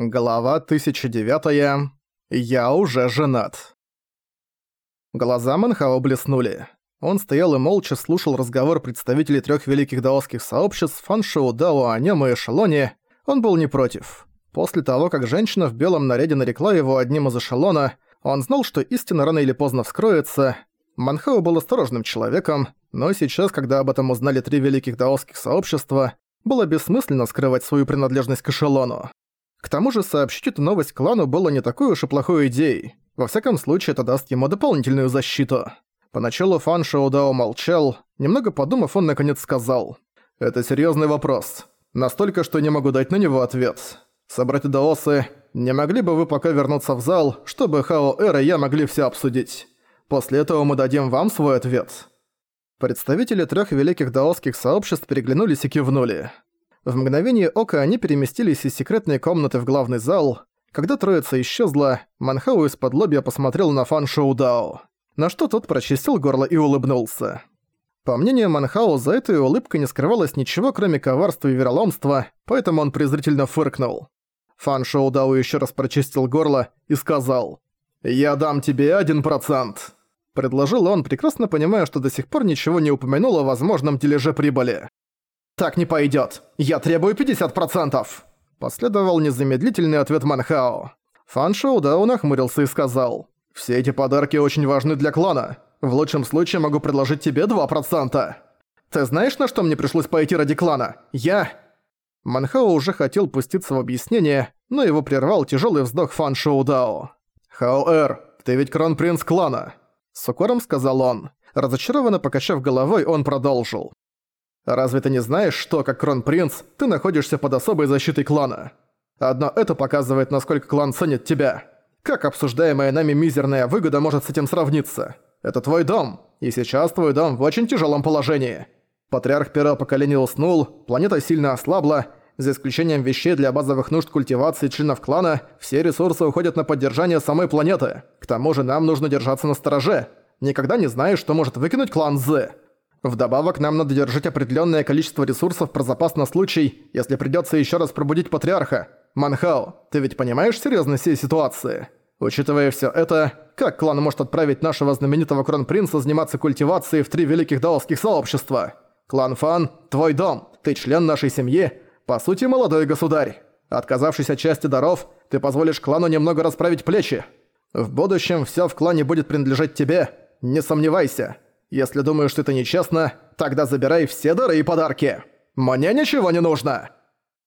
Глава 1009. Я уже женат. Глаза Манхао блеснули. Он стоял и молча слушал разговор представителей трех великих даосских сообществ Фаншоу, Дао, Анем и Эшелоне. Он был не против. После того, как женщина в белом наряде нарекла его одним из эшелона, он знал, что истина рано или поздно вскроется. Манхао был осторожным человеком, но сейчас, когда об этом узнали три великих даосских сообщества, было бессмысленно скрывать свою принадлежность к эшелону. К тому же сообщить эту новость клану было не такой уж и плохой идеей. Во всяком случае, это даст ему дополнительную защиту. Поначалу Фан Шоудао молчал, немного подумав, он наконец сказал. «Это серьезный вопрос. Настолько, что не могу дать на него ответ. Собратья Даосы, не могли бы вы пока вернуться в зал, чтобы Хао Эр и я могли все обсудить? После этого мы дадим вам свой ответ». Представители трех великих даосских сообществ переглянулись и кивнули. В мгновение ока они переместились из секретной комнаты в главный зал. Когда троица исчезла, Манхау из-под лобья посмотрел на Фан Шоу Дао, на что тот прочистил горло и улыбнулся. По мнению Манхау, за этой улыбкой не скрывалось ничего, кроме коварства и вероломства, поэтому он презрительно фыркнул. Фан Шоу Дао ещё раз прочистил горло и сказал «Я дам тебе один процент», — предложил он, прекрасно понимая, что до сих пор ничего не упомянул о возможном дележе прибыли. «Так не пойдет. Я требую 50%!» Последовал незамедлительный ответ Манхао. Фан Шоу нахмурился и сказал. «Все эти подарки очень важны для клана. В лучшем случае могу предложить тебе 2%. Ты знаешь, на что мне пришлось пойти ради клана? Я...» Манхао уже хотел пуститься в объяснение, но его прервал тяжелый вздох Фан Шоу Дао. «Хао-эр, ты ведь кронпринц клана!» С укором сказал он. Разочарованно покачав головой, он продолжил. Разве ты не знаешь, что, как кронпринц, ты находишься под особой защитой клана? Одно это показывает, насколько клан ценит тебя. Как обсуждаемая нами мизерная выгода может с этим сравниться? Это твой дом, и сейчас твой дом в очень тяжелом положении. Патриарх первого поколения уснул, планета сильно ослабла, за исключением вещей для базовых нужд культивации членов клана, все ресурсы уходят на поддержание самой планеты. К тому же нам нужно держаться на стороже. Никогда не знаешь, что может выкинуть клан З. Вдобавок нам надо держать определенное количество ресурсов про запас на случай, если придется еще раз пробудить патриарха. Манхао, ты ведь понимаешь серьезность всей ситуации? Учитывая все это, как клан может отправить нашего знаменитого кронпринца заниматься культивацией в три великих даосских сообщества? Клан Фан – твой дом, ты член нашей семьи, по сути молодой государь. Отказавшись от части даров, ты позволишь клану немного расправить плечи. В будущем все в клане будет принадлежать тебе, не сомневайся. Если думаешь, что это нечестно, тогда забирай все дары и подарки. Мне ничего не нужно!»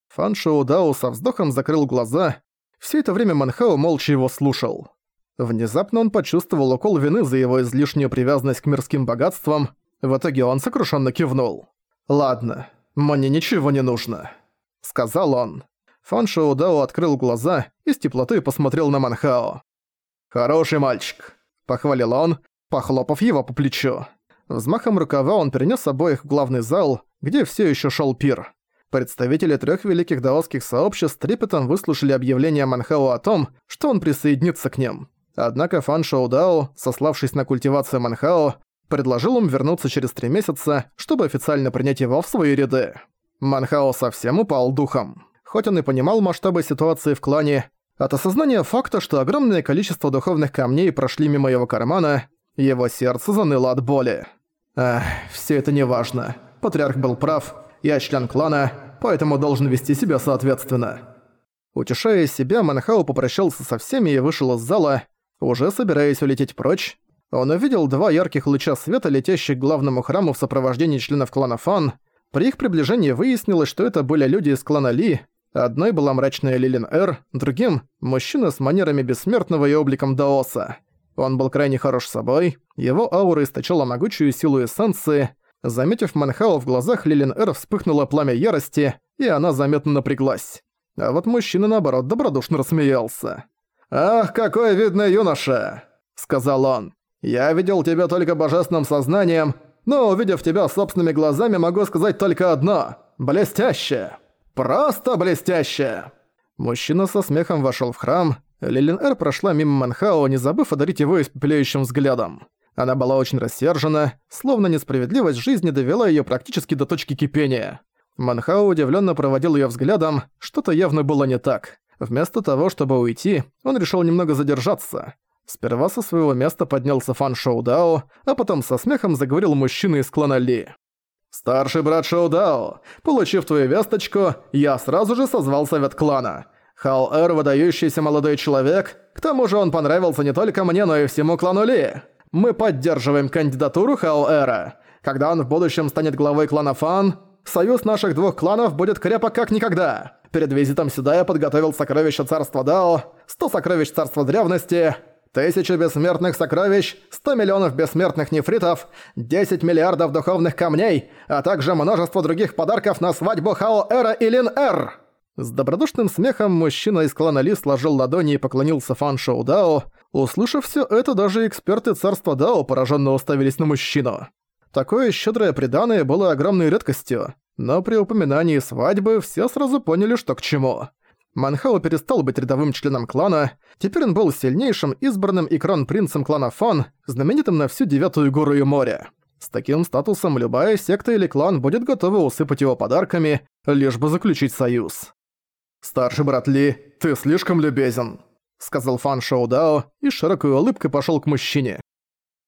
Фан Шоу Дао со вздохом закрыл глаза. Все это время Манхао молча его слушал. Внезапно он почувствовал укол вины за его излишнюю привязанность к мирским богатствам. В итоге он сокрушенно кивнул. «Ладно, мне ничего не нужно», — сказал он. Фан Шоу Дао открыл глаза и с теплотой посмотрел на Манхао. «Хороший мальчик», — похвалил он, похлопав его по плечу. Взмахом рукава он перенес обоих в главный зал, где все еще шел пир. Представители трех великих даосских сообществ трепетом выслушали объявление Манхао о том, что он присоединится к ним. Однако Фан Шоу Дао, сославшись на культивацию Манхао, предложил им вернуться через три месяца, чтобы официально принять его в свои ряды. Манхао совсем упал духом. Хоть он и понимал масштабы ситуации в клане, от осознания факта, что огромное количество духовных камней прошли мимо его кармана, его сердце заныло от боли. Эх, все это не важно. Патриарх был прав, я член клана, поэтому должен вести себя соответственно. Утешая себя, Манхау попрощался со всеми и вышел из зала, уже собираясь улететь прочь. Он увидел два ярких луча света, летящих к главному храму в сопровождении членов клана Фан. При их приближении выяснилось, что это были люди из клана Ли. Одной была мрачная Лилин Эр, другим – мужчина с манерами бессмертного и обликом Даоса. Он был крайне хорош собой, его аура источала могучую силу эссенции. Заметив Манхао в глазах, Лилин Эр вспыхнуло пламя ярости, и она заметно напряглась. А вот мужчина, наоборот, добродушно рассмеялся. «Ах, какой видный юноша!» — сказал он. «Я видел тебя только божественным сознанием, но, увидев тебя собственными глазами, могу сказать только одно — блестяще! Просто блестяще!» Мужчина со смехом вошел в храм, Лилин Эр прошла мимо Манхао, не забыв одарить его испепеляющим взглядом. Она была очень рассержена, словно несправедливость жизни довела её практически до точки кипения. Манхао удивлённо проводил её взглядом, что-то явно было не так. Вместо того, чтобы уйти, он решил немного задержаться. Сперва со своего места поднялся Фан Шоудао, а потом со смехом заговорил мужчина из клана Ли. «Старший брат Шоудао, получив твою весточку, я сразу же созвал совет клана. Хао Эр – выдающийся молодой человек, к тому же он понравился не только мне, но и всему клану Ли. Мы поддерживаем кандидатуру Хао Эра. Когда он в будущем станет главой клана Фан, союз наших двух кланов будет крепок как никогда. Перед визитом сюда я подготовил сокровища царства Дао, 100 сокровищ царства древности, Тысячу бессмертных сокровищ, 100 миллионов бессмертных нефритов, 10 миллиардов духовных камней, а также множество других подарков на свадьбу Хао Эра и Лин Эр. С добродушным смехом мужчина из клана Ли сложил ладони и поклонился Фан Шоу Дао. Услышав все это, даже эксперты царства Дао пораженно уставились на мужчину. Такое щедрое преданное было огромной редкостью, но при упоминании свадьбы все сразу поняли, что к чему. Манхао перестал быть рядовым членом клана, теперь он был сильнейшим избранным и крон-принцем клана Фан, знаменитым на всю Девятую гору и море. С таким статусом любая секта или клан будет готова усыпать его подарками, лишь бы заключить союз. «Старший брат Ли, ты слишком любезен», — сказал Фан Шоу Дао и широкой улыбкой пошел к мужчине.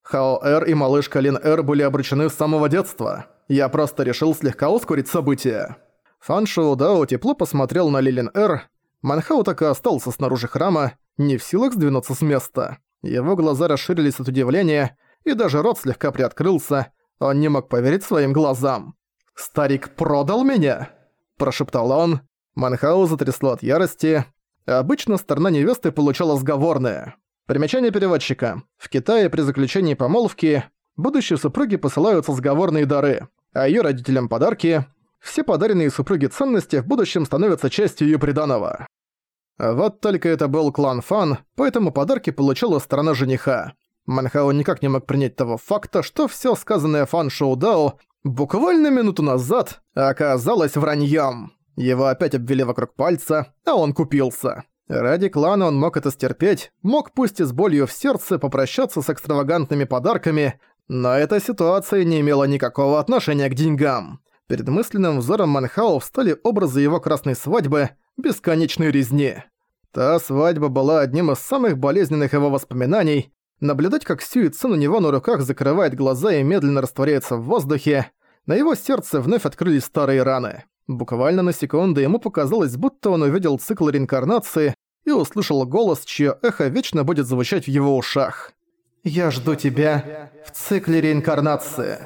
Хао Эр и малышка Лин Эр были обручены с самого детства. Я просто решил слегка ускорить события. Фан Шоу Дао тепло посмотрел на Лилин Эр, Манхау так и остался снаружи храма, не в силах сдвинуться с места. Его глаза расширились от удивления, и даже рот слегка приоткрылся. Он не мог поверить своим глазам. «Старик продал меня?» – прошептал он. Манхау затрясло от ярости. Обычно сторона невесты получала сговорное. Примечание переводчика. В Китае при заключении помолвки будущие супруги посылаются сговорные дары, а ее родителям подарки. Все подаренные супруги ценности в будущем становятся частью ее приданого. Вот только это был клан Фан, поэтому подарки получила сторона жениха. Манхао никак не мог принять того факта, что все сказанное Фан Шоу Дао буквально минуту назад оказалось враньем. Его опять обвели вокруг пальца, а он купился. Ради клана он мог это стерпеть, мог пусть и с болью в сердце попрощаться с экстравагантными подарками, но эта ситуация не имела никакого отношения к деньгам. Перед мысленным взором Манхао встали образы его красной свадьбы, бесконечной резни. Та свадьба была одним из самых болезненных его воспоминаний. Наблюдать, как Сюи Цин у него на руках закрывает глаза и медленно растворяется в воздухе, на его сердце вновь открылись старые раны. Буквально на секунду ему показалось, будто он увидел цикл реинкарнации и услышал голос, чье эхо вечно будет звучать в его ушах. «Я жду тебя в цикле реинкарнации».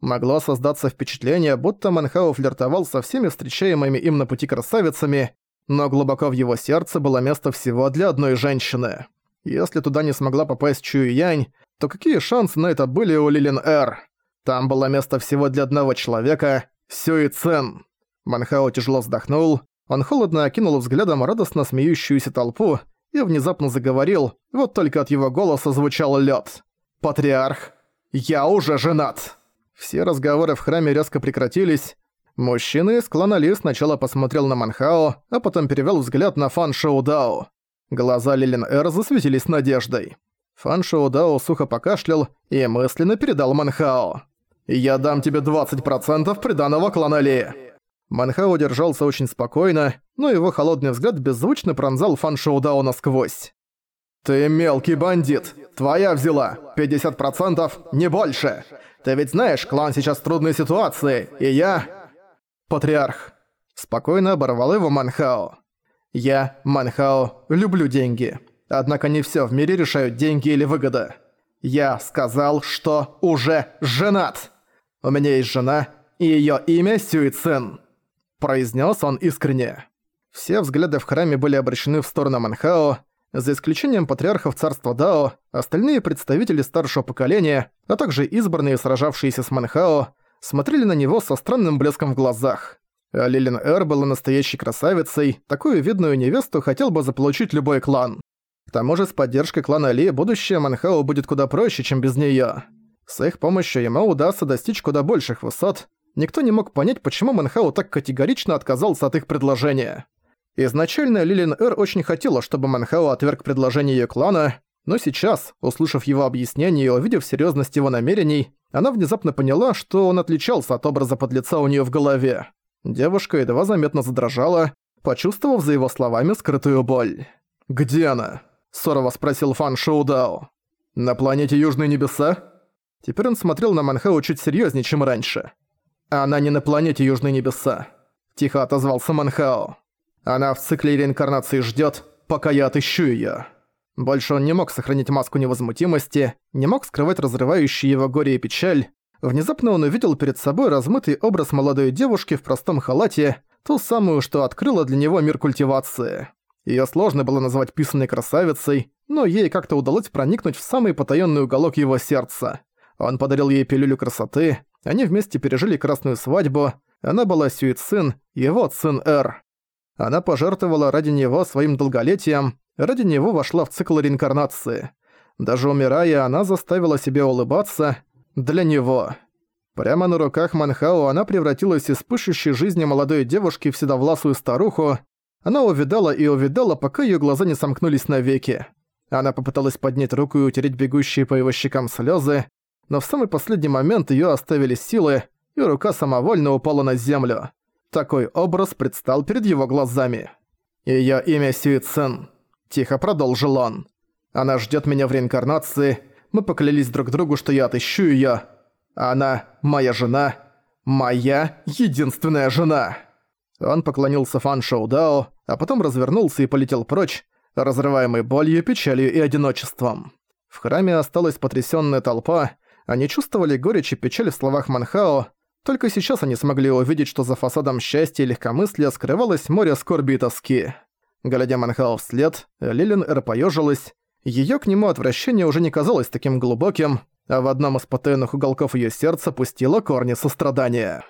Могло создаться впечатление, будто Манхао флиртовал со всеми встречаемыми им на пути красавицами, но глубоко в его сердце было место всего для одной женщины. Если туда не смогла попасть Чуй Янь, то какие шансы на это были у Лилин Эр? Там было место всего для одного человека – Сюи Цен. Манхао тяжело вздохнул, он холодно окинул взглядом радостно смеющуюся толпу и внезапно заговорил, вот только от его голоса звучал лед. «Патриарх, я уже женат!» Все разговоры в храме резко прекратились. Мужчина из клана Ли сначала посмотрел на Манхао, а потом перевел взгляд на Фан Шоу Дао. Глаза Лилин Эр засветились надеждой. Фан Шоу Дао сухо покашлял и мысленно передал Манхао. «Я дам тебе 20% приданого клана Ли». Манхао держался очень спокойно, но его холодный взгляд беззвучно пронзал Фан Шоу Дао насквозь. «Ты мелкий бандит! Твоя взяла! 50%, не больше! Ты ведь знаешь, клан сейчас в трудной ситуации, и я... Патриарх. Спокойно оборвал его Манхао. Я, Манхао, люблю деньги. Однако не все в мире решают деньги или выгода. Я сказал, что уже женат. У меня есть жена, и ее имя Сюицин. Произнес он искренне. Все взгляды в храме были обращены в сторону Манхао, за исключением патриархов царства Дао, остальные представители старшего поколения, а также избранные, сражавшиеся с Манхао, смотрели на него со странным блеском в глазах. А Лилин Эр была настоящей красавицей, такую видную невесту хотел бы заполучить любой клан. К тому же с поддержкой клана Ли будущее Манхао будет куда проще, чем без неё. С их помощью ему удастся достичь куда больших высот. Никто не мог понять, почему Манхао так категорично отказался от их предложения. Изначально Лилин Эр очень хотела, чтобы Манхао отверг предложение её клана, но сейчас, услышав его объяснение и увидев серьёзность его намерений, она внезапно поняла, что он отличался от образа подлеца у неё в голове. Девушка едва заметно задрожала, почувствовав за его словами скрытую боль. «Где она?» – сурово спросил Фан Шоудао. «На планете Южные Небеса?» Теперь он смотрел на Манхау чуть серьезнее, чем раньше. «Она не на планете Южные Небеса», – тихо отозвался Манхао. «Она в цикле реинкарнации ждет, пока я отыщу ее. Больше он не мог сохранить маску невозмутимости, не мог скрывать разрывающие его горе и печаль. Внезапно он увидел перед собой размытый образ молодой девушки в простом халате, ту самую, что открыла для него мир культивации. Её сложно было назвать писанной красавицей, но ей как-то удалось проникнуть в самый потаённый уголок его сердца. Он подарил ей пилюлю красоты, они вместе пережили красную свадьбу, она была Сюицин, его сын Эр. Она пожертвовала ради него своим долголетием, ради него вошла в цикл реинкарнации. Даже умирая, она заставила себя улыбаться для него. Прямо на руках Манхао она превратилась из пышущей жизни молодой девушки в седовласую старуху. Она увидала и увидала, пока её глаза не сомкнулись навеки. Она попыталась поднять руку и утереть бегущие по его щекам слёзы, но в самый последний момент её оставили силы, и рука самовольно упала на землю. Такой образ предстал перед его глазами. «Её имя Сюицин», – тихо продолжил он. «Она ждёт меня в реинкарнации. Мы поклялись друг другу, что я отыщу её. Она моя жена. Моя единственная жена!» Он поклонился Фан Шоудао, а потом развернулся и полетел прочь, разрываемый болью, печалью и одиночеством. В храме осталась потрясённая толпа, они чувствовали горечь и печаль в словах Манхао, только сейчас они смогли увидеть, что за фасадом счастья и легкомыслия скрывалось море скорби и тоски. Глядя Манхао вслед, Лилин Эр поёжилась, её к нему отвращение уже не казалось таким глубоким, а в одном из потайных уголков её сердца пустило корни сострадания.